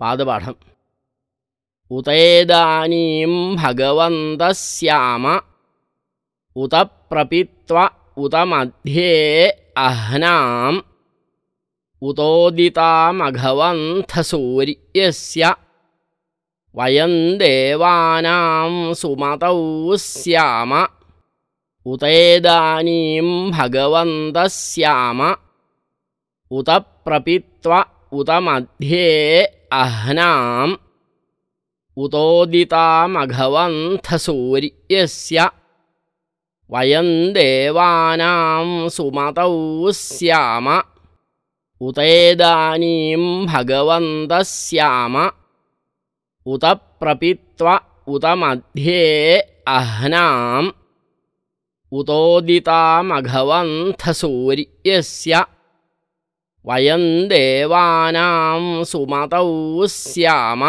पादपाठम् उतेदानीं भगवन्तः स्याम उत प्रपित्व उत मध्ये अह्नाम् उतोदितामघवन्थसूर्यस्य वयं देवानां सुमतौ स्याम उतेदानीं भगवन्तः स्याम उत प्रपित्व उत मध्ये अह्नाम् उतोदितामघवन्थसूर्यस्य वयं देवानां सुमतौ स्याम उतेदानीं भगवन्तः स्याम उत प्रपित्व उत मध्ये अह्नाम् उतोदितामघवन्थसूर्यस्य वयं देवानां सुमतौ स्याम